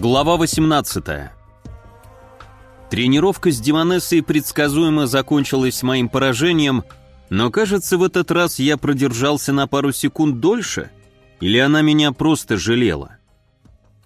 Глава 18. Тренировка с демонессой предсказуемо закончилась моим поражением, но кажется, в этот раз я продержался на пару секунд дольше, или она меня просто жалела.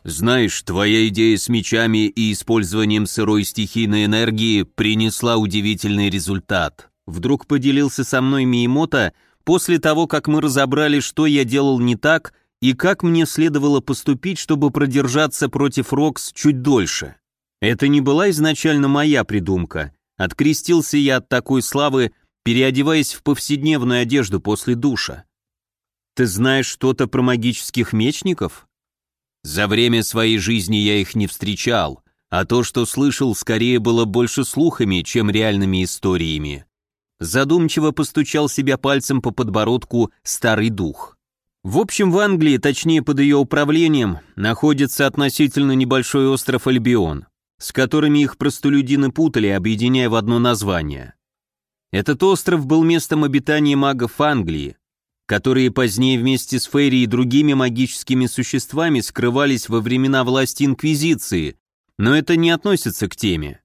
Знаешь, твоя идея с мечами и использованием сырой стихийной энергии принесла удивительный результат. Вдруг поделился со мной Миемота после того, как мы разобрали, что я делал не так – и как мне следовало поступить, чтобы продержаться против Рокс чуть дольше. Это не была изначально моя придумка. Открестился я от такой славы, переодеваясь в повседневную одежду после душа. «Ты знаешь что-то про магических мечников?» «За время своей жизни я их не встречал, а то, что слышал, скорее было больше слухами, чем реальными историями». Задумчиво постучал себя пальцем по подбородку старый дух. В общем, в Англии, точнее под ее управлением, находится относительно небольшой остров Альбион, с которыми их простолюдины путали, объединяя в одно название. Этот остров был местом обитания магов Англии, которые позднее вместе с Фейри и другими магическими существами скрывались во времена власти Инквизиции, но это не относится к теме.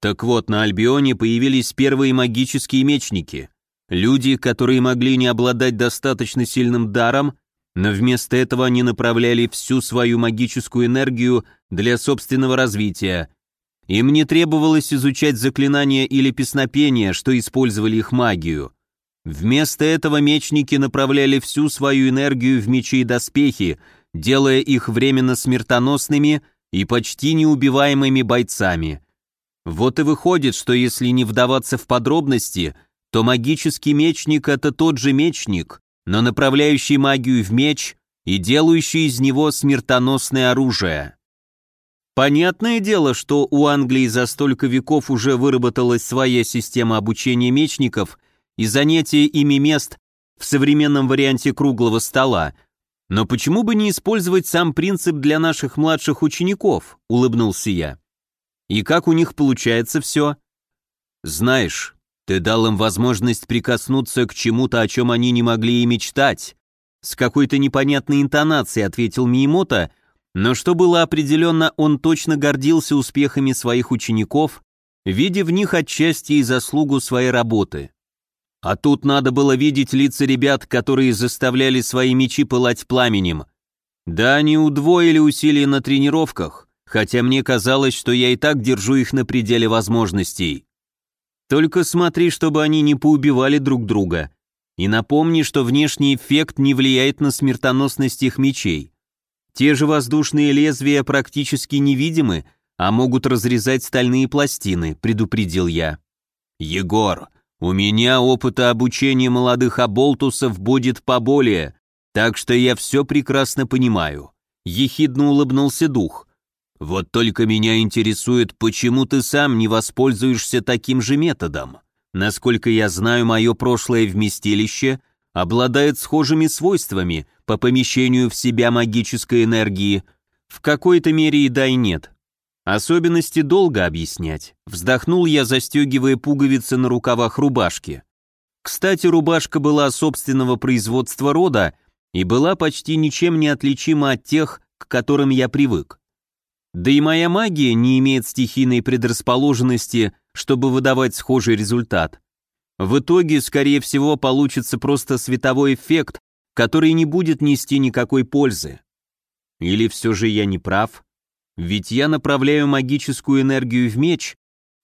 Так вот, на Альбионе появились первые магические мечники – Люди, которые могли не обладать достаточно сильным даром, но вместо этого они направляли всю свою магическую энергию для собственного развития. Им не требовалось изучать заклинания или песнопения, что использовали их магию. Вместо этого мечники направляли всю свою энергию в мечи и доспехи, делая их временно смертоносными и почти неубиваемыми бойцами. Вот и выходит, что если не вдаваться в подробности, то магический мечник — это тот же мечник, но направляющий магию в меч и делающий из него смертоносное оружие. Понятное дело, что у Англии за столько веков уже выработалась своя система обучения мечников и занятия ими мест в современном варианте круглого стола, но почему бы не использовать сам принцип для наших младших учеников, улыбнулся я. И как у них получается все? Знаешь, ты дал им возможность прикоснуться к чему-то, о чем они не могли и мечтать. С какой-то непонятной интонацией ответил Миемота, но что было определенно, он точно гордился успехами своих учеников, видя в них отчасти и заслугу своей работы. А тут надо было видеть лица ребят, которые заставляли свои мечи пылать пламенем. Да, они удвоили усилия на тренировках, хотя мне казалось, что я и так держу их на пределе возможностей. Только смотри, чтобы они не поубивали друг друга. И напомни, что внешний эффект не влияет на смертоносность их мечей. Те же воздушные лезвия практически невидимы, а могут разрезать стальные пластины, предупредил я. Егор, у меня опыта обучения молодых оболтусов будет поболее, так что я все прекрасно понимаю. Ехидно улыбнулся дух. Вот только меня интересует, почему ты сам не воспользуешься таким же методом. Насколько я знаю, мое прошлое вместилище обладает схожими свойствами по помещению в себя магической энергии, в какой-то мере и да и нет. Особенности долго объяснять. Вздохнул я, застегивая пуговицы на рукавах рубашки. Кстати, рубашка была собственного производства рода и была почти ничем не отличима от тех, к которым я привык. Да и моя магия не имеет стихийной предрасположенности, чтобы выдавать схожий результат. В итоге, скорее всего, получится просто световой эффект, который не будет нести никакой пользы. Или все же я не прав? Ведь я направляю магическую энергию в меч,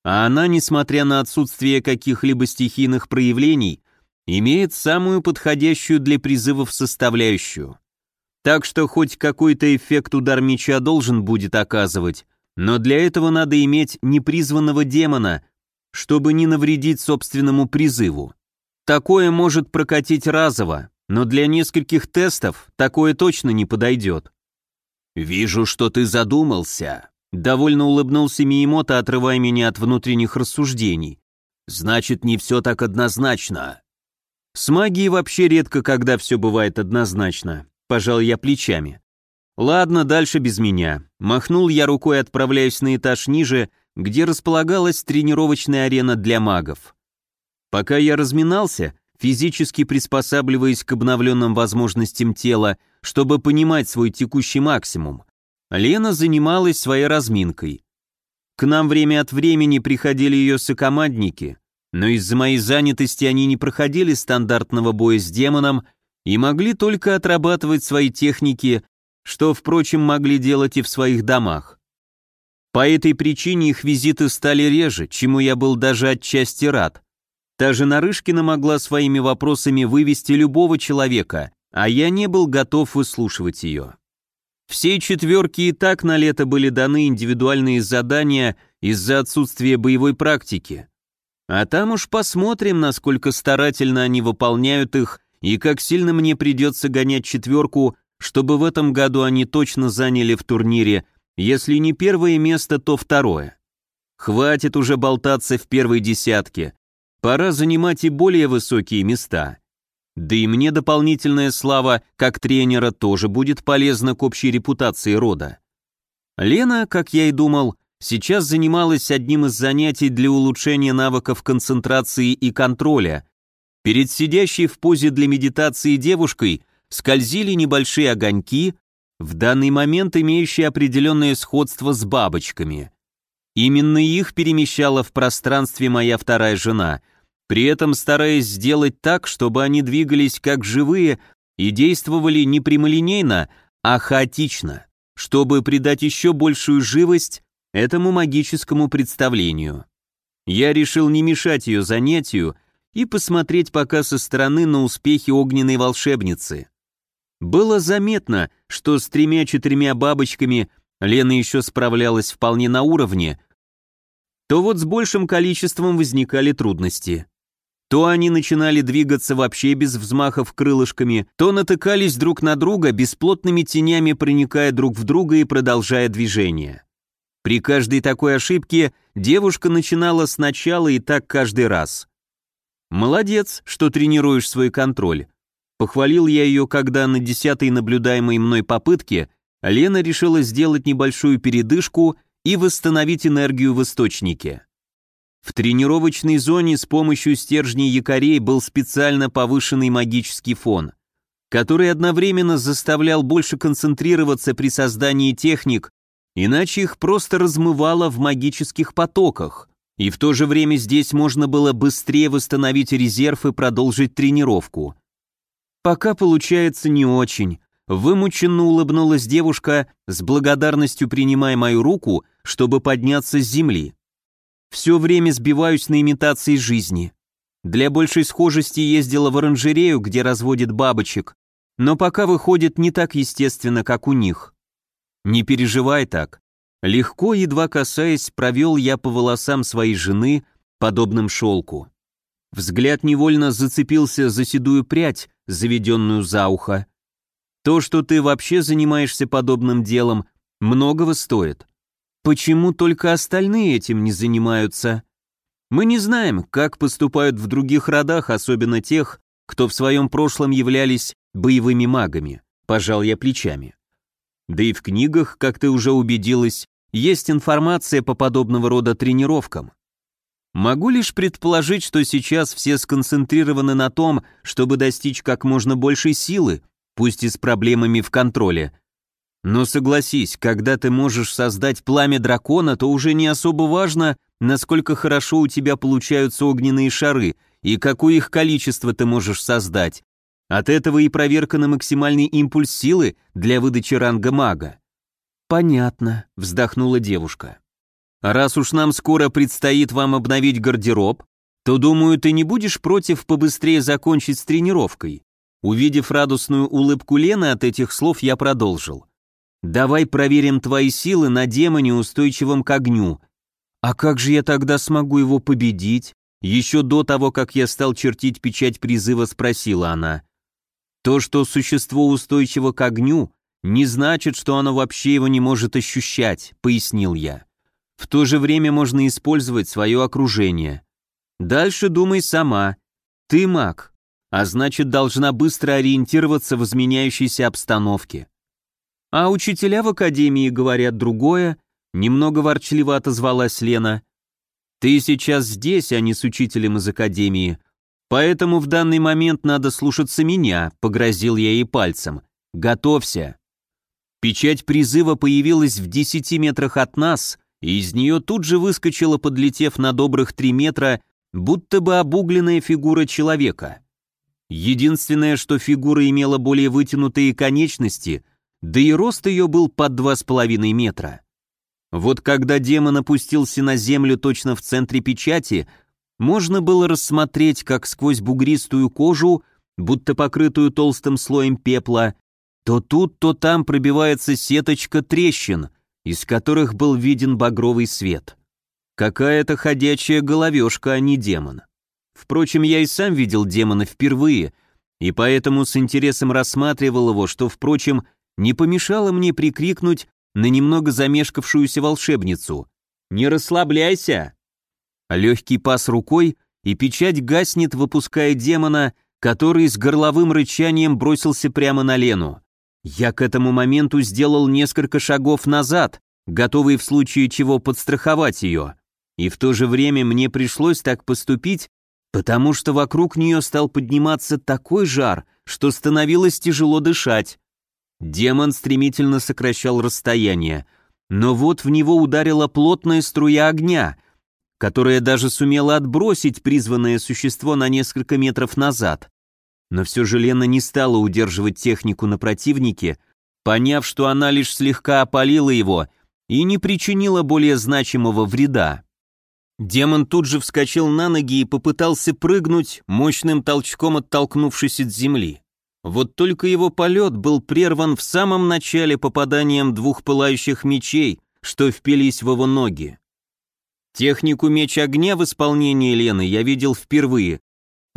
а она, несмотря на отсутствие каких-либо стихийных проявлений, имеет самую подходящую для призывов составляющую. Так что хоть какой-то эффект удар меча должен будет оказывать, но для этого надо иметь непризванного демона, чтобы не навредить собственному призыву. Такое может прокатить разово, но для нескольких тестов такое точно не подойдет. «Вижу, что ты задумался», — довольно улыбнулся Миемота, отрывая меня от внутренних рассуждений. «Значит, не все так однозначно». С магией вообще редко, когда все бывает однозначно. — пожал я плечами. «Ладно, дальше без меня». Махнул я рукой, отправляюсь на этаж ниже, где располагалась тренировочная арена для магов. Пока я разминался, физически приспосабливаясь к обновленным возможностям тела, чтобы понимать свой текущий максимум, Лена занималась своей разминкой. К нам время от времени приходили ее сокомандники, но из-за моей занятости они не проходили стандартного боя с демоном, и могли только отрабатывать свои техники, что, впрочем, могли делать и в своих домах. По этой причине их визиты стали реже, чему я был даже отчасти рад. Та же Нарышкина могла своими вопросами вывести любого человека, а я не был готов выслушивать ее. Все четверки и так на лето были даны индивидуальные задания из-за отсутствия боевой практики. А там уж посмотрим, насколько старательно они выполняют их и как сильно мне придется гонять четверку, чтобы в этом году они точно заняли в турнире, если не первое место, то второе. Хватит уже болтаться в первой десятке, пора занимать и более высокие места. Да и мне дополнительная слава как тренера тоже будет полезна к общей репутации рода. Лена, как я и думал, сейчас занималась одним из занятий для улучшения навыков концентрации и контроля, Перед сидящей в позе для медитации девушкой скользили небольшие огоньки, в данный момент имеющие определенное сходство с бабочками. Именно их перемещала в пространстве моя вторая жена, при этом стараясь сделать так, чтобы они двигались как живые и действовали не прямолинейно, а хаотично, чтобы придать еще большую живость этому магическому представлению. Я решил не мешать ее занятию и посмотреть пока со стороны на успехи огненной волшебницы. Было заметно, что с тремя-четырьмя бабочками Лена еще справлялась вполне на уровне, то вот с большим количеством возникали трудности. То они начинали двигаться вообще без взмахов крылышками, то натыкались друг на друга, бесплотными тенями проникая друг в друга и продолжая движение. При каждой такой ошибке девушка начинала сначала и так каждый раз. «Молодец, что тренируешь свой контроль». Похвалил я ее, когда на десятой наблюдаемой мной попытке Лена решила сделать небольшую передышку и восстановить энергию в источнике. В тренировочной зоне с помощью стержней якорей был специально повышенный магический фон, который одновременно заставлял больше концентрироваться при создании техник, иначе их просто размывало в магических потоках – и в то же время здесь можно было быстрее восстановить резерв и продолжить тренировку. Пока получается не очень. Вымученно улыбнулась девушка, с благодарностью принимая мою руку, чтобы подняться с земли. Все время сбиваюсь на имитации жизни. Для большей схожести ездила в оранжерею, где разводят бабочек, но пока выходит не так естественно, как у них. Не переживай так. Легко, едва касаясь, провел я по волосам своей жены, подобным шелку. Взгляд невольно зацепился за седую прядь, заведенную за ухо. То, что ты вообще занимаешься подобным делом, многого стоит. Почему только остальные этим не занимаются? Мы не знаем, как поступают в других родах, особенно тех, кто в своем прошлом являлись боевыми магами, пожал я плечами. Да и в книгах, как ты уже убедилась, есть информация по подобного рода тренировкам. Могу лишь предположить, что сейчас все сконцентрированы на том, чтобы достичь как можно большей силы, пусть и с проблемами в контроле. Но согласись, когда ты можешь создать пламя дракона, то уже не особо важно, насколько хорошо у тебя получаются огненные шары и какое их количество ты можешь создать. От этого и проверка на максимальный импульс силы для выдачи ранга мага. «Понятно», — вздохнула девушка. «Раз уж нам скоро предстоит вам обновить гардероб, то, думаю, ты не будешь против побыстрее закончить с тренировкой». Увидев радостную улыбку Лены от этих слов, я продолжил. «Давай проверим твои силы на демоне, устойчивом к огню. А как же я тогда смогу его победить?» Еще до того, как я стал чертить печать призыва, спросила она. «То, что существо устойчиво к огню, не значит, что оно вообще его не может ощущать, пояснил я. В то же время можно использовать свое окружение. Дальше думай сама. Ты маг, а значит должна быстро ориентироваться в изменяющейся обстановке. А учителя в академии говорят другое, немного ворчливо отозвалась Лена. Ты сейчас здесь, а не с учителем из академии, поэтому в данный момент надо слушаться меня, погрозил я ей пальцем. Готовься. Печать призыва появилась в 10 метрах от нас, и из нее тут же выскочила, подлетев на добрых 3 метра, будто бы обугленная фигура человека. Единственное, что фигура имела более вытянутые конечности, да и рост ее был под 2,5 метра. Вот когда демон опустился на землю точно в центре печати, можно было рассмотреть, как сквозь бугристую кожу, будто покрытую толстым слоем пепла, то тут, то там пробивается сеточка трещин, из которых был виден багровый свет. Какая-то ходячая головешка, а не демон. Впрочем, я и сам видел демона впервые, и поэтому с интересом рассматривал его, что, впрочем, не помешало мне прикрикнуть на немного замешкавшуюся волшебницу. «Не расслабляйся!» Легкий пас рукой, и печать гаснет, выпуская демона, который с горловым рычанием бросился прямо на Лену. Я к этому моменту сделал несколько шагов назад, готовый в случае чего подстраховать ее. И в то же время мне пришлось так поступить, потому что вокруг нее стал подниматься такой жар, что становилось тяжело дышать. Демон стремительно сокращал расстояние, но вот в него ударила плотная струя огня, которая даже сумела отбросить призванное существо на несколько метров назад. Но все же Лена не стала удерживать технику на противнике, поняв, что она лишь слегка опалила его и не причинила более значимого вреда. Демон тут же вскочил на ноги и попытался прыгнуть, мощным толчком оттолкнувшись от земли. Вот только его полет был прерван в самом начале попаданием двух пылающих мечей, что впились в его ноги. Технику меч огня в исполнении Лены я видел впервые,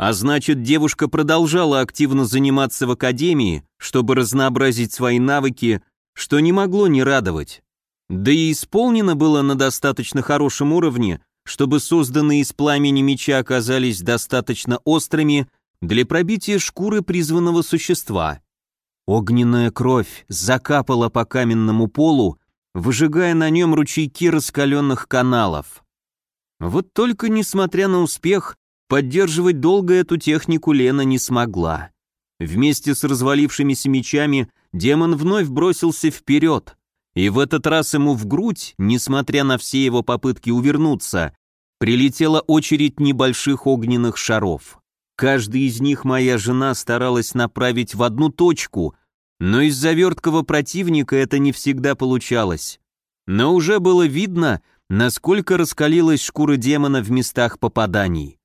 а значит, девушка продолжала активно заниматься в академии, чтобы разнообразить свои навыки, что не могло не радовать. Да и исполнено было на достаточно хорошем уровне, чтобы созданные из пламени меча оказались достаточно острыми для пробития шкуры призванного существа. Огненная кровь закапала по каменному полу, выжигая на нем ручейки раскаленных каналов. Вот только, несмотря на успех, Поддерживать долго эту технику Лена не смогла. Вместе с развалившимися мечами демон вновь бросился вперед, и в этот раз ему в грудь, несмотря на все его попытки увернуться, прилетела очередь небольших огненных шаров. Каждый из них моя жена старалась направить в одну точку, но из-за верткого противника это не всегда получалось. Но уже было видно, насколько раскалилась шкура демона в местах попаданий.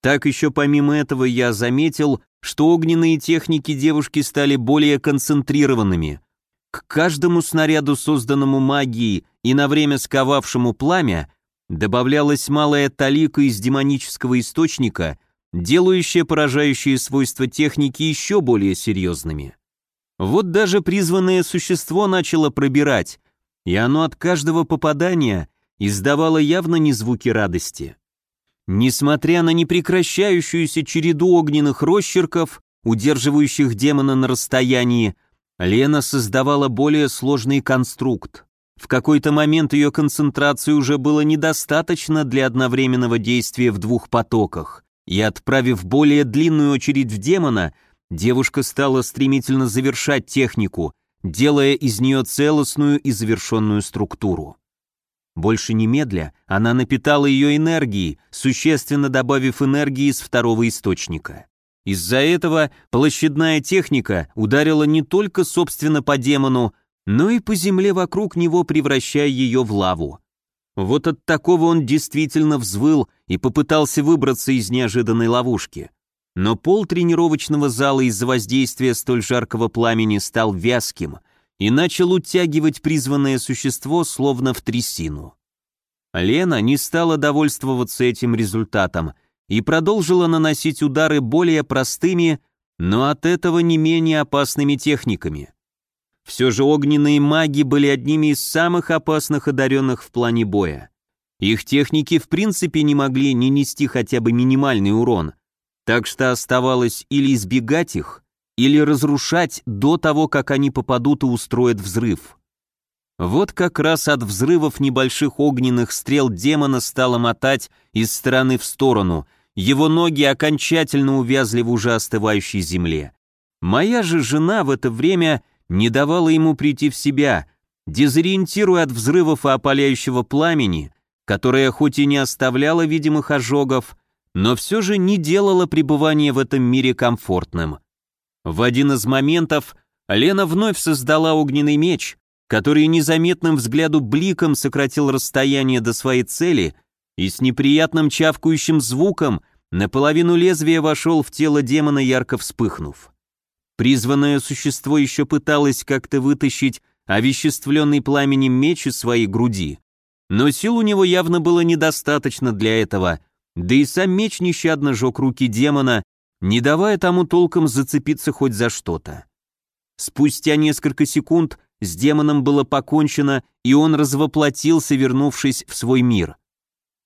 Так еще помимо этого я заметил, что огненные техники девушки стали более концентрированными. К каждому снаряду, созданному магией и на время сковавшему пламя, добавлялась малая талика из демонического источника, делающая поражающие свойства техники еще более серьезными. Вот даже призванное существо начало пробирать, и оно от каждого попадания издавало явно не звуки радости. Несмотря на непрекращающуюся череду огненных росчерков, удерживающих демона на расстоянии, Лена создавала более сложный конструкт. В какой-то момент ее концентрации уже было недостаточно для одновременного действия в двух потоках, и отправив более длинную очередь в демона, девушка стала стремительно завершать технику, делая из нее целостную и завершенную структуру. Больше немедля она напитала ее энергией, существенно добавив энергии из второго источника. Из-за этого площадная техника ударила не только, собственно, по демону, но и по земле вокруг него, превращая ее в лаву. Вот от такого он действительно взвыл и попытался выбраться из неожиданной ловушки. Но пол тренировочного зала из-за воздействия столь жаркого пламени стал вязким – и начал утягивать призванное существо словно в трясину. Лена не стала довольствоваться этим результатом и продолжила наносить удары более простыми, но от этого не менее опасными техниками. Все же огненные маги были одними из самых опасных одаренных в плане боя. Их техники в принципе не могли не нести хотя бы минимальный урон, так что оставалось или избегать их, или разрушать до того, как они попадут и устроят взрыв. Вот как раз от взрывов небольших огненных стрел демона стало мотать из стороны в сторону, его ноги окончательно увязли в уже остывающей земле. Моя же жена в это время не давала ему прийти в себя, дезориентируя от взрывов и опаляющего пламени, которое хоть и не оставляло видимых ожогов, но все же не делало пребывание в этом мире комфортным. В один из моментов Лена вновь создала огненный меч, который незаметным взгляду бликом сократил расстояние до своей цели и с неприятным чавкающим звуком наполовину лезвия вошел в тело демона, ярко вспыхнув. Призванное существо еще пыталось как-то вытащить овеществленный пламенем меч из своей груди, но сил у него явно было недостаточно для этого, да и сам меч нещадно жег руки демона, не давая тому толком зацепиться хоть за что-то. Спустя несколько секунд с демоном было покончено, и он развоплотился, вернувшись в свой мир.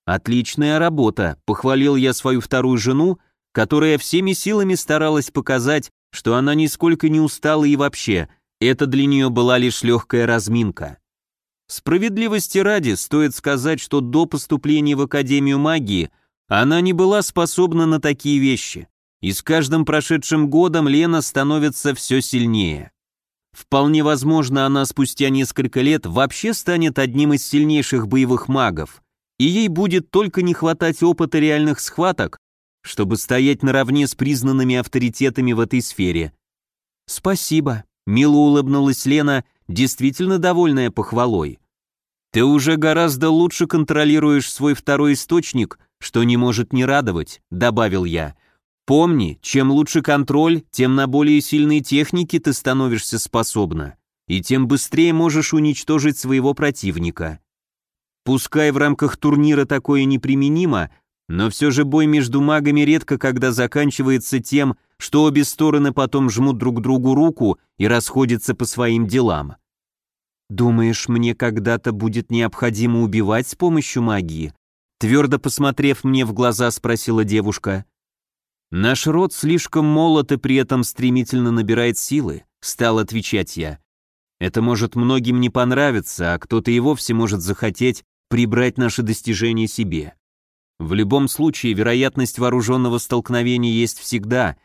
«Отличная работа», — похвалил я свою вторую жену, которая всеми силами старалась показать, что она нисколько не устала и вообще, это для нее была лишь легкая разминка. Справедливости ради, стоит сказать, что до поступления в Академию магии она не была способна на такие вещи. И с каждым прошедшим годом Лена становится все сильнее. Вполне возможно, она спустя несколько лет вообще станет одним из сильнейших боевых магов, и ей будет только не хватать опыта реальных схваток, чтобы стоять наравне с признанными авторитетами в этой сфере. «Спасибо», — мило улыбнулась Лена, действительно довольная похвалой. «Ты уже гораздо лучше контролируешь свой второй источник, что не может не радовать», — добавил я. Помни, чем лучше контроль, тем на более сильные техники ты становишься способна, и тем быстрее можешь уничтожить своего противника. Пускай в рамках турнира такое неприменимо, но все же бой между магами редко когда заканчивается тем, что обе стороны потом жмут друг другу руку и расходятся по своим делам. «Думаешь, мне когда-то будет необходимо убивать с помощью магии?» Твердо посмотрев мне в глаза, спросила девушка. «Наш род слишком молод и при этом стремительно набирает силы», — стал отвечать я. «Это может многим не понравиться, а кто-то и вовсе может захотеть прибрать наши достижения себе. В любом случае, вероятность вооруженного столкновения есть всегда,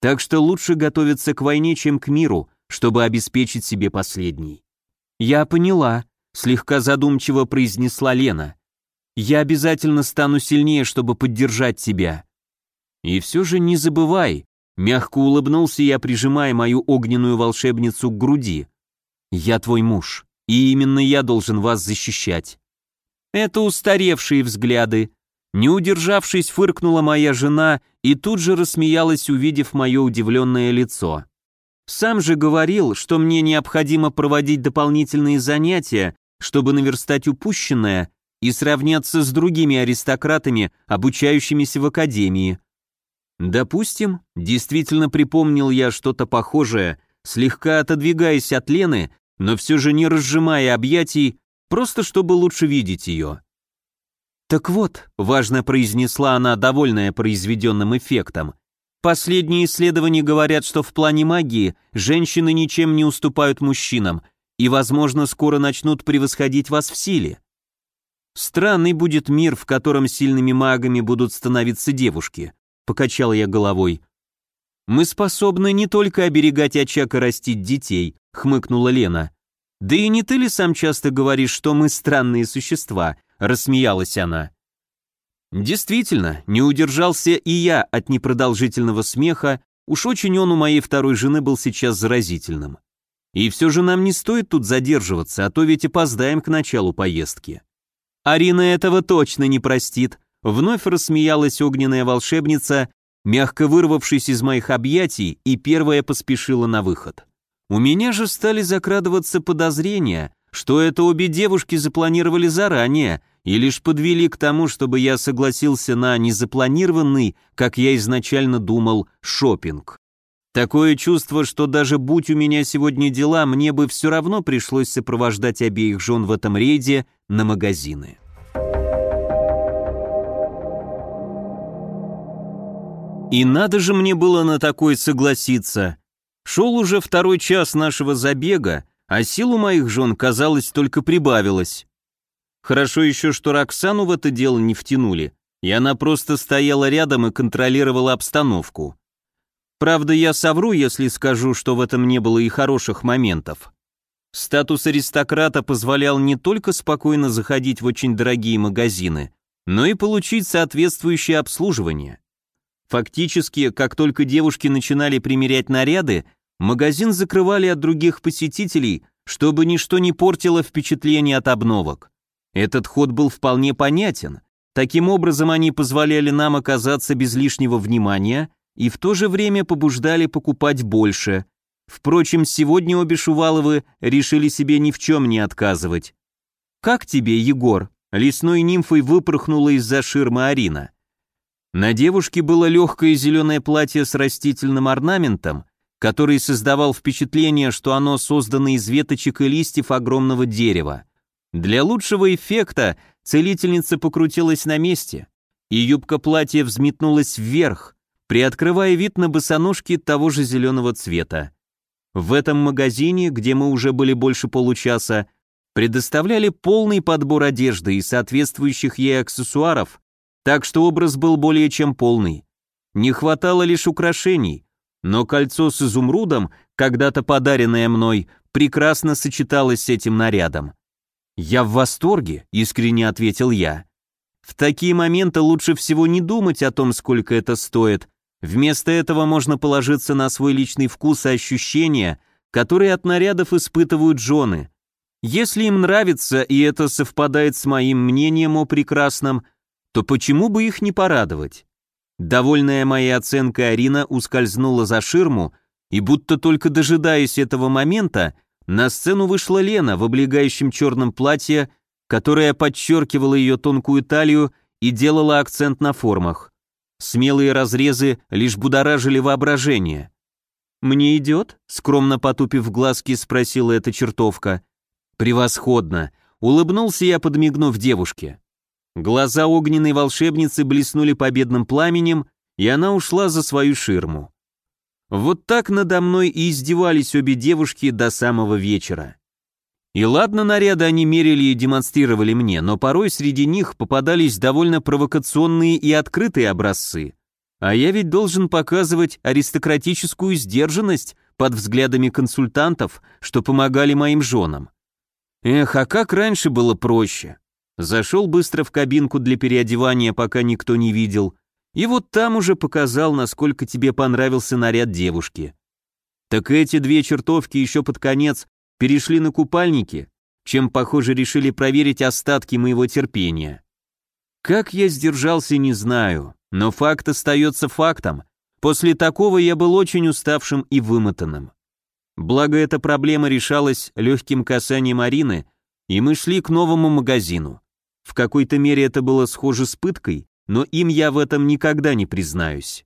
так что лучше готовиться к войне, чем к миру, чтобы обеспечить себе последний». «Я поняла», — слегка задумчиво произнесла Лена. «Я обязательно стану сильнее, чтобы поддержать тебя». И все же не забывай, мягко улыбнулся я, прижимая мою огненную волшебницу к груди. Я твой муж, и именно я должен вас защищать. Это устаревшие взгляды. Не удержавшись, фыркнула моя жена и тут же рассмеялась, увидев мое удивленное лицо. Сам же говорил, что мне необходимо проводить дополнительные занятия, чтобы наверстать упущенное и сравняться с другими аристократами, обучающимися в академии. Допустим, действительно припомнил я что-то похожее, слегка отодвигаясь от Лены, но все же не разжимая объятий, просто чтобы лучше видеть ее. «Так вот», — важно произнесла она, довольная произведенным эффектом, «последние исследования говорят, что в плане магии женщины ничем не уступают мужчинам и, возможно, скоро начнут превосходить вас в силе. Странный будет мир, в котором сильными магами будут становиться девушки. — покачал я головой. «Мы способны не только оберегать очаг и растить детей», — хмыкнула Лена. «Да и не ты ли сам часто говоришь, что мы странные существа?» — рассмеялась она. Действительно, не удержался и я от непродолжительного смеха, уж очень он у моей второй жены был сейчас заразительным. И все же нам не стоит тут задерживаться, а то ведь опоздаем к началу поездки. Арина этого точно не простит, Вновь рассмеялась огненная волшебница, мягко вырвавшись из моих объятий, и первая поспешила на выход. У меня же стали закрадываться подозрения, что это обе девушки запланировали заранее и лишь подвели к тому, чтобы я согласился на незапланированный, как я изначально думал, шопинг. Такое чувство, что даже будь у меня сегодня дела, мне бы все равно пришлось сопровождать обеих жен в этом рейде на магазины. И надо же мне было на такое согласиться. Шел уже второй час нашего забега, а сил у моих жен, казалось, только прибавилось. Хорошо еще, что Роксану в это дело не втянули, и она просто стояла рядом и контролировала обстановку. Правда, я совру, если скажу, что в этом не было и хороших моментов. Статус аристократа позволял не только спокойно заходить в очень дорогие магазины, но и получить соответствующее обслуживание. Фактически, как только девушки начинали примерять наряды, магазин закрывали от других посетителей, чтобы ничто не портило впечатление от обновок. Этот ход был вполне понятен. Таким образом, они позволяли нам оказаться без лишнего внимания и в то же время побуждали покупать больше. Впрочем, сегодня обе Шуваловы решили себе ни в чем не отказывать. «Как тебе, Егор?» Лесной нимфой выпорхнула из-за ширмы Арина. На девушке было легкое зеленое платье с растительным орнаментом, который создавал впечатление, что оно создано из веточек и листьев огромного дерева. Для лучшего эффекта целительница покрутилась на месте, и юбка платья взметнулась вверх, приоткрывая вид на босоножки того же зеленого цвета. В этом магазине, где мы уже были больше получаса, предоставляли полный подбор одежды и соответствующих ей аксессуаров, так что образ был более чем полный. Не хватало лишь украшений, но кольцо с изумрудом, когда-то подаренное мной, прекрасно сочеталось с этим нарядом. «Я в восторге», — искренне ответил я. «В такие моменты лучше всего не думать о том, сколько это стоит. Вместо этого можно положиться на свой личный вкус и ощущения, которые от нарядов испытывают жены. Если им нравится, и это совпадает с моим мнением о прекрасном — то почему бы их не порадовать? Довольная моей оценкой Арина ускользнула за ширму, и будто только дожидаясь этого момента, на сцену вышла Лена в облегающем черном платье, которое подчеркивало ее тонкую талию и делало акцент на формах. Смелые разрезы лишь будоражили воображение. «Мне идет?» — скромно потупив глазки, спросила эта чертовка. «Превосходно!» — улыбнулся я, подмигнув девушке. Глаза огненной волшебницы блеснули победным пламенем, и она ушла за свою ширму. Вот так надо мной и издевались обе девушки до самого вечера. И ладно, наряды они мерили и демонстрировали мне, но порой среди них попадались довольно провокационные и открытые образцы. А я ведь должен показывать аристократическую сдержанность под взглядами консультантов, что помогали моим женам. Эх, а как раньше было проще. Зашел быстро в кабинку для переодевания, пока никто не видел, и вот там уже показал, насколько тебе понравился наряд девушки. Так эти две чертовки еще под конец перешли на купальники, чем, похоже, решили проверить остатки моего терпения. Как я сдержался, не знаю, но факт остается фактом. После такого я был очень уставшим и вымотанным. Благо эта проблема решалась легким касанием Арины, и мы шли к новому магазину. В какой-то мере это было схоже с пыткой, но им я в этом никогда не признаюсь.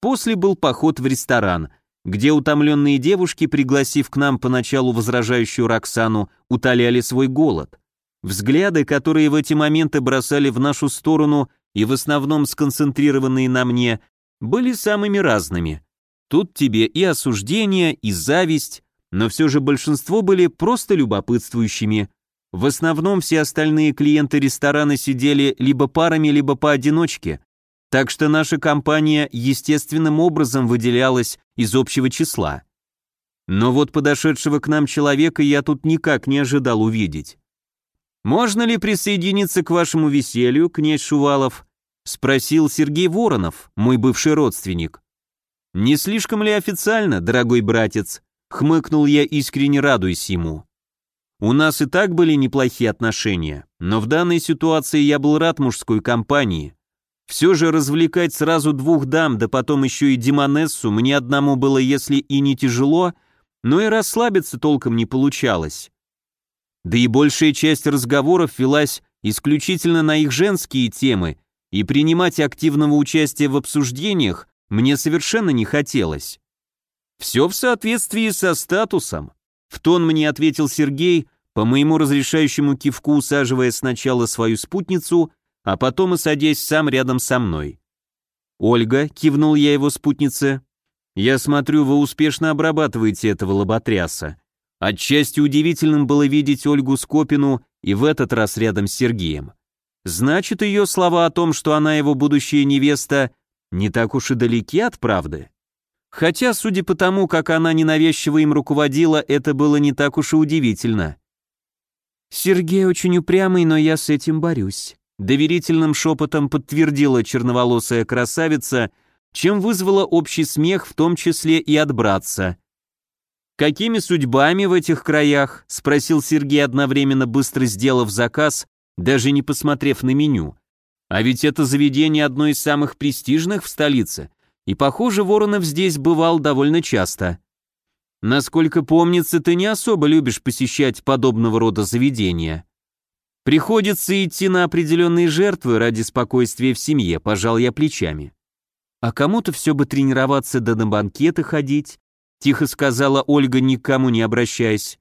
После был поход в ресторан, где утомленные девушки, пригласив к нам поначалу возражающую Роксану, утоляли свой голод. Взгляды, которые в эти моменты бросали в нашу сторону и в основном сконцентрированные на мне, были самыми разными. Тут тебе и осуждение, и зависть, но все же большинство были просто любопытствующими – в основном все остальные клиенты ресторана сидели либо парами, либо поодиночке, так что наша компания естественным образом выделялась из общего числа. Но вот подошедшего к нам человека я тут никак не ожидал увидеть. «Можно ли присоединиться к вашему веселью, князь Шувалов?» — спросил Сергей Воронов, мой бывший родственник. «Не слишком ли официально, дорогой братец?» — хмыкнул я, искренне радуясь ему. У нас и так были неплохие отношения, но в данной ситуации я был рад мужской компании. Все же развлекать сразу двух дам, да потом еще и Димонессу, мне одному было если и не тяжело, но и расслабиться толком не получалось. Да и большая часть разговоров велась исключительно на их женские темы, и принимать активного участия в обсуждениях мне совершенно не хотелось. Все в соответствии со статусом. В тон мне ответил Сергей, по моему разрешающему кивку усаживая сначала свою спутницу, а потом и садясь сам рядом со мной. «Ольга», — кивнул я его спутнице, — «я смотрю, вы успешно обрабатываете этого лоботряса». Отчасти удивительным было видеть Ольгу Скопину и в этот раз рядом с Сергеем. Значит, ее слова о том, что она его будущая невеста, не так уж и далеки от правды. Хотя, судя по тому, как она ненавязчиво им руководила, это было не так уж и удивительно. «Сергей очень упрямый, но я с этим борюсь», — доверительным шепотом подтвердила черноволосая красавица, чем вызвала общий смех, в том числе и от братца. «Какими судьбами в этих краях?» — спросил Сергей, одновременно быстро сделав заказ, даже не посмотрев на меню. «А ведь это заведение одно из самых престижных в столице». И, похоже, Воронов здесь бывал довольно часто. Насколько помнится, ты не особо любишь посещать подобного рода заведения. Приходится идти на определенные жертвы ради спокойствия в семье, пожал я плечами. А кому-то все бы тренироваться да на банкеты ходить, тихо сказала Ольга, никому не обращаясь.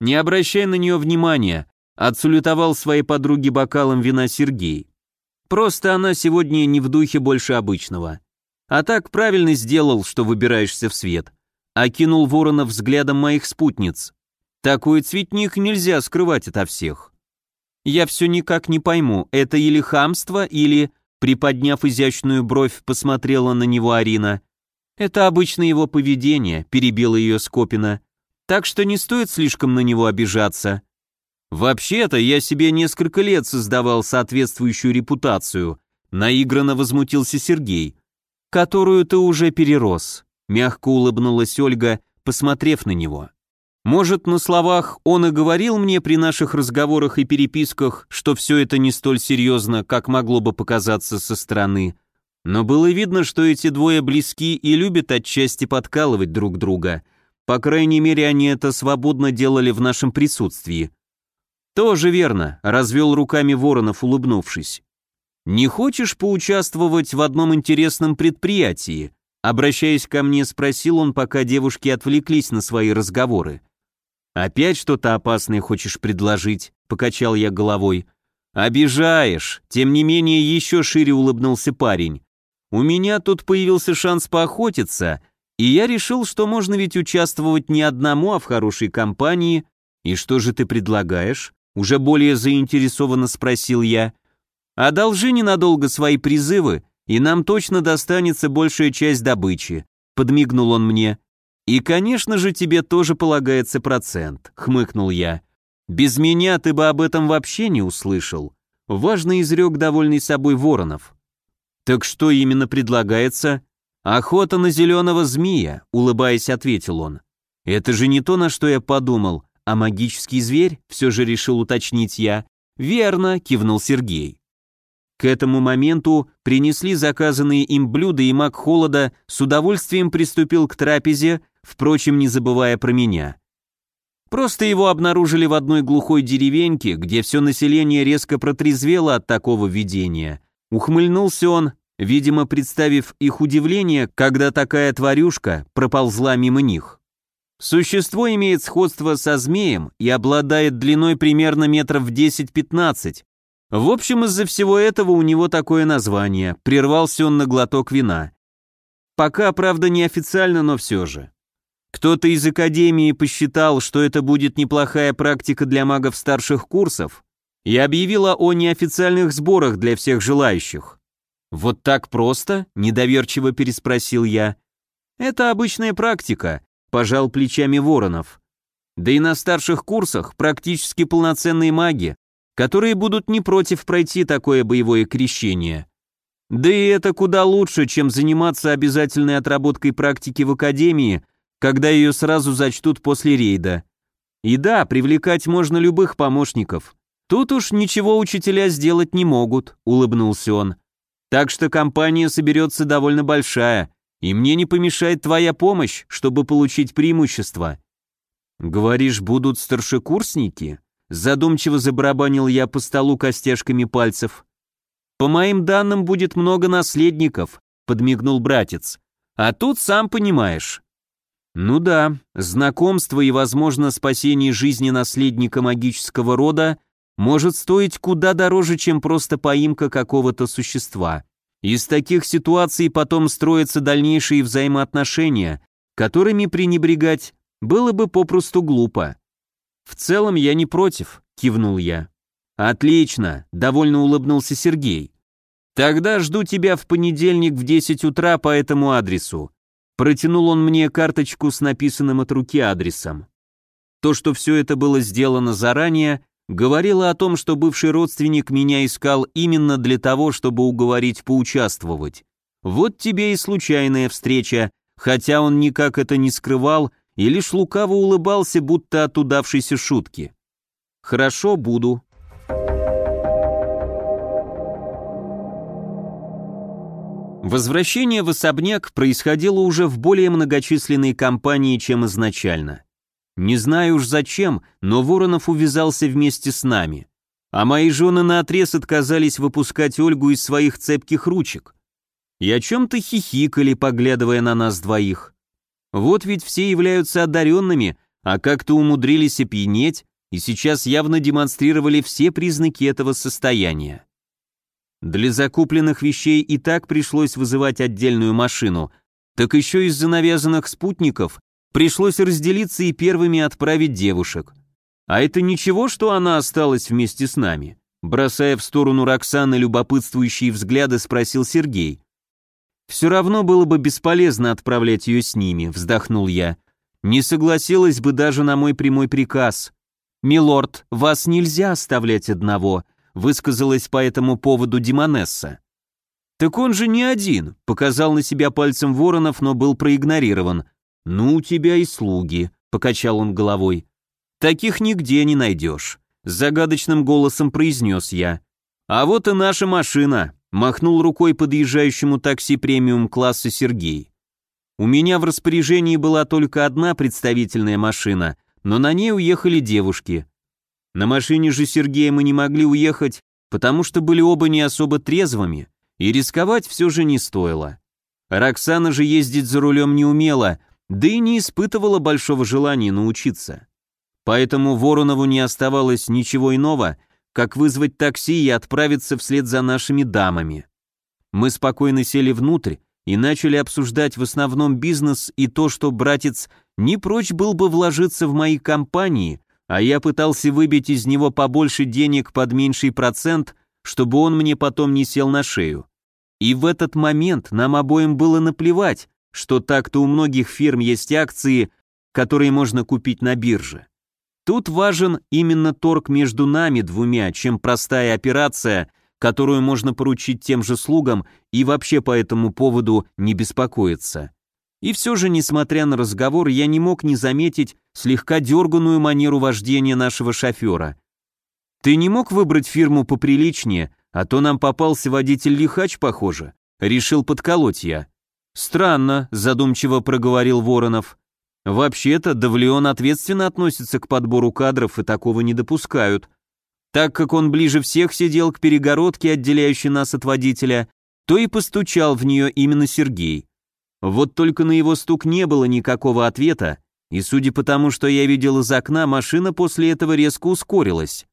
Не обращай на нее внимания, отсулютовал своей подруге бокалом вина Сергей. Просто она сегодня не в духе больше обычного. А так правильно сделал, что выбираешься в свет. Окинул ворона взглядом моих спутниц. Такой цветник нельзя скрывать ото всех. Я все никак не пойму, это или хамство, или... Приподняв изящную бровь, посмотрела на него Арина. Это обычно его поведение, перебила ее Скопина. Так что не стоит слишком на него обижаться. Вообще-то я себе несколько лет создавал соответствующую репутацию. Наигранно возмутился Сергей которую ты уже перерос», — мягко улыбнулась Ольга, посмотрев на него. «Может, на словах он и говорил мне при наших разговорах и переписках, что все это не столь серьезно, как могло бы показаться со стороны, но было видно, что эти двое близки и любят отчасти подкалывать друг друга. По крайней мере, они это свободно делали в нашем присутствии». «Тоже верно», — развел руками Воронов, улыбнувшись. «Не хочешь поучаствовать в одном интересном предприятии?» Обращаясь ко мне, спросил он, пока девушки отвлеклись на свои разговоры. «Опять что-то опасное хочешь предложить?» — покачал я головой. «Обижаешь!» — тем не менее еще шире улыбнулся парень. «У меня тут появился шанс поохотиться, и я решил, что можно ведь участвовать не одному, а в хорошей компании. И что же ты предлагаешь?» — уже более заинтересованно спросил я. — Одолжи ненадолго свои призывы, и нам точно достанется большая часть добычи», — подмигнул он мне. «И, конечно же, тебе тоже полагается процент», — хмыкнул я. «Без меня ты бы об этом вообще не услышал», — важно изрек довольный собой Воронов. «Так что именно предлагается?» «Охота на зеленого змея», — улыбаясь, ответил он. «Это же не то, на что я подумал, а магический зверь?» — все же решил уточнить я. «Верно», — кивнул Сергей. К этому моменту принесли заказанные им блюда, и маг холода с удовольствием приступил к трапезе, впрочем, не забывая про меня. Просто его обнаружили в одной глухой деревеньке, где все население резко протрезвело от такого видения. Ухмыльнулся он, видимо, представив их удивление, когда такая тварюшка проползла мимо них. Существо имеет сходство со змеем и обладает длиной примерно метров 10-15, в общем, из-за всего этого у него такое название. Прервался он на глоток вина. Пока, правда, неофициально, но все же. Кто-то из Академии посчитал, что это будет неплохая практика для магов старших курсов и объявила о неофициальных сборах для всех желающих. «Вот так просто?» – недоверчиво переспросил я. «Это обычная практика», – пожал плечами Воронов. «Да и на старших курсах практически полноценные маги которые будут не против пройти такое боевое крещение. Да и это куда лучше, чем заниматься обязательной отработкой практики в академии, когда ее сразу зачтут после рейда. И да, привлекать можно любых помощников. Тут уж ничего учителя сделать не могут, улыбнулся он. Так что компания соберется довольно большая, и мне не помешает твоя помощь, чтобы получить преимущество. Говоришь, будут старшекурсники? Задумчиво забарабанил я по столу костяшками пальцев. «По моим данным, будет много наследников», — подмигнул братец. «А тут сам понимаешь». Ну да, знакомство и, возможно, спасение жизни наследника магического рода может стоить куда дороже, чем просто поимка какого-то существа. Из таких ситуаций потом строятся дальнейшие взаимоотношения, которыми пренебрегать было бы попросту глупо. «В целом я не против», — кивнул я. «Отлично», — довольно улыбнулся Сергей. «Тогда жду тебя в понедельник в 10 утра по этому адресу». Протянул он мне карточку с написанным от руки адресом. То, что все это было сделано заранее, говорило о том, что бывший родственник меня искал именно для того, чтобы уговорить поучаствовать. Вот тебе и случайная встреча, хотя он никак это не скрывал и лишь лукаво улыбался, будто от удавшейся шутки. «Хорошо, буду». Возвращение в особняк происходило уже в более многочисленной компании, чем изначально. Не знаю уж зачем, но Воронов увязался вместе с нами. А мои жены наотрез отказались выпускать Ольгу из своих цепких ручек. И о чем-то хихикали, поглядывая на нас двоих. Вот ведь все являются одаренными, а как-то умудрились опьянеть и сейчас явно демонстрировали все признаки этого состояния. Для закупленных вещей и так пришлось вызывать отдельную машину, так еще из-за навязанных спутников пришлось разделиться и первыми отправить девушек. А это ничего, что она осталась вместе с нами? Бросая в сторону Роксаны любопытствующие взгляды, спросил Сергей. «Все равно было бы бесполезно отправлять ее с ними», — вздохнул я. «Не согласилась бы даже на мой прямой приказ. Милорд, вас нельзя оставлять одного», — высказалась по этому поводу Димонесса. «Так он же не один», — показал на себя пальцем Воронов, но был проигнорирован. «Ну, у тебя и слуги», — покачал он головой. «Таких нигде не найдешь», — загадочным голосом произнес я. «А вот и наша машина, Махнул рукой подъезжающему такси премиум-класса Сергей. У меня в распоряжении была только одна представительная машина, но на ней уехали девушки. На машине же Сергея мы не могли уехать, потому что были оба не особо трезвыми, и рисковать все же не стоило. Роксана же ездить за рулем не умела, да и не испытывала большого желания научиться. Поэтому Воронову не оставалось ничего иного, как вызвать такси и отправиться вслед за нашими дамами. Мы спокойно сели внутрь и начали обсуждать в основном бизнес и то, что братец не прочь был бы вложиться в мои компании, а я пытался выбить из него побольше денег под меньший процент, чтобы он мне потом не сел на шею. И в этот момент нам обоим было наплевать, что так-то у многих фирм есть акции, которые можно купить на бирже. Тут важен именно торг между нами двумя, чем простая операция, которую можно поручить тем же слугам и вообще по этому поводу не беспокоиться. И все же, несмотря на разговор, я не мог не заметить слегка дерганную манеру вождения нашего шофера. «Ты не мог выбрать фирму поприличнее, а то нам попался водитель-лихач, похоже», — решил подколоть я. «Странно», — задумчиво проговорил Воронов. Вообще-то Давлеон ответственно относится к подбору кадров и такого не допускают. Так как он ближе всех сидел к перегородке, отделяющей нас от водителя, то и постучал в нее именно Сергей. Вот только на его стук не было никакого ответа, и судя по тому, что я видел из окна, машина после этого резко ускорилась.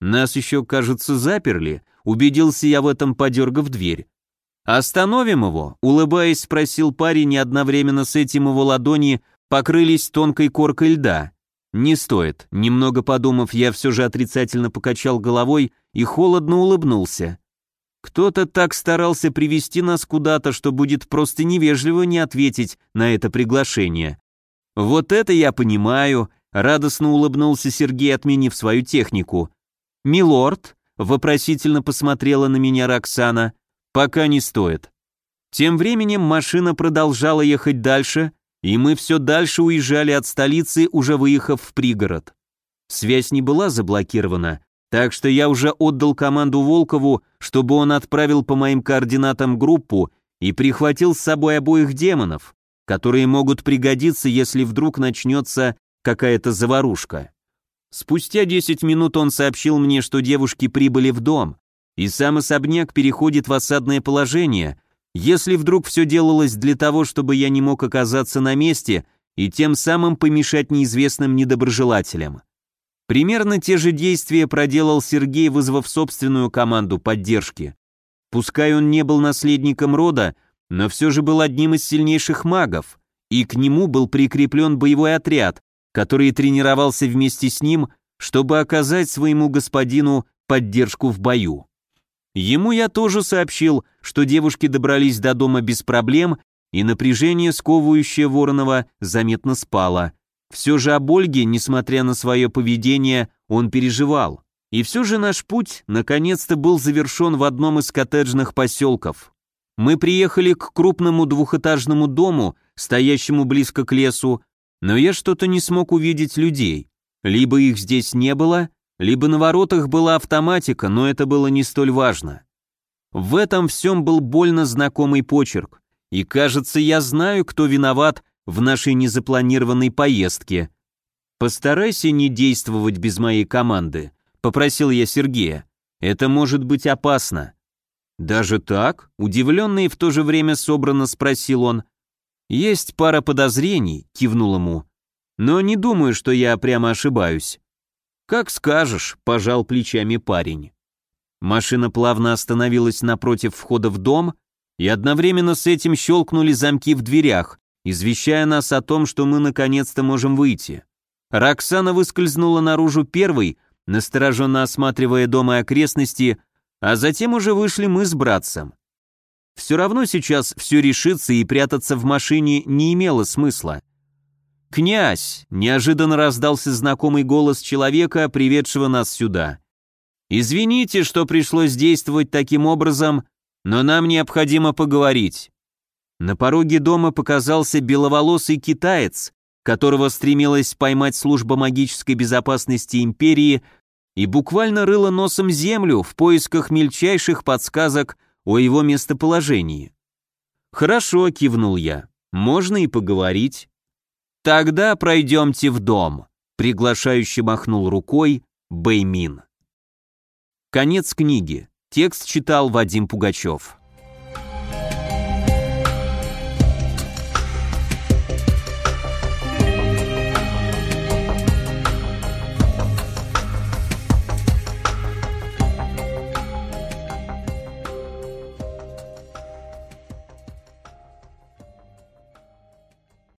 Нас еще, кажется, заперли, убедился я в этом, подергав дверь. «Остановим его?» — улыбаясь, спросил парень, и одновременно с этим его ладони покрылись тонкой коркой льда. Не стоит. Немного подумав, я все же отрицательно покачал головой и холодно улыбнулся. Кто-то так старался привести нас куда-то, что будет просто невежливо не ответить на это приглашение. Вот это я понимаю, радостно улыбнулся Сергей, отменив свою технику. Милорд, вопросительно посмотрела на меня Роксана, пока не стоит. Тем временем машина продолжала ехать дальше, и мы все дальше уезжали от столицы, уже выехав в пригород. Связь не была заблокирована, так что я уже отдал команду Волкову, чтобы он отправил по моим координатам группу и прихватил с собой обоих демонов, которые могут пригодиться, если вдруг начнется какая-то заварушка. Спустя 10 минут он сообщил мне, что девушки прибыли в дом, и сам особняк переходит в осадное положение, если вдруг все делалось для того, чтобы я не мог оказаться на месте и тем самым помешать неизвестным недоброжелателям. Примерно те же действия проделал Сергей, вызвав собственную команду поддержки. Пускай он не был наследником рода, но все же был одним из сильнейших магов, и к нему был прикреплен боевой отряд, который тренировался вместе с ним, чтобы оказать своему господину поддержку в бою. Ему я тоже сообщил, что девушки добрались до дома без проблем, и напряжение, сковывающее Воронова, заметно спало. Все же об Ольге, несмотря на свое поведение, он переживал. И все же наш путь наконец-то был завершен в одном из коттеджных поселков. Мы приехали к крупному двухэтажному дому, стоящему близко к лесу, но я что-то не смог увидеть людей. Либо их здесь не было, либо на воротах была автоматика, но это было не столь важно. В этом всем был больно знакомый почерк, и кажется, я знаю, кто виноват в нашей незапланированной поездке. Постарайся не действовать без моей команды, попросил я Сергея. Это может быть опасно. Даже так? Удивленный и в то же время собрано спросил он. Есть пара подозрений, кивнул ему. Но не думаю, что я прямо ошибаюсь. «Как скажешь», — пожал плечами парень. Машина плавно остановилась напротив входа в дом, и одновременно с этим щелкнули замки в дверях, извещая нас о том, что мы наконец-то можем выйти. Роксана выскользнула наружу первой, настороженно осматривая дом и окрестности, а затем уже вышли мы с братцем. Все равно сейчас все решится, и прятаться в машине не имело смысла. «Князь!» — неожиданно раздался знакомый голос человека, приведшего нас сюда. «Извините, что пришлось действовать таким образом, но нам необходимо поговорить». На пороге дома показался беловолосый китаец, которого стремилась поймать служба магической безопасности империи и буквально рыла носом землю в поисках мельчайших подсказок о его местоположении. «Хорошо», — кивнул я, — «можно и поговорить». Тогда пройдемте в дом, приглашающе махнул рукой Бэймин. Конец книги. Текст читал Вадим Пугачев.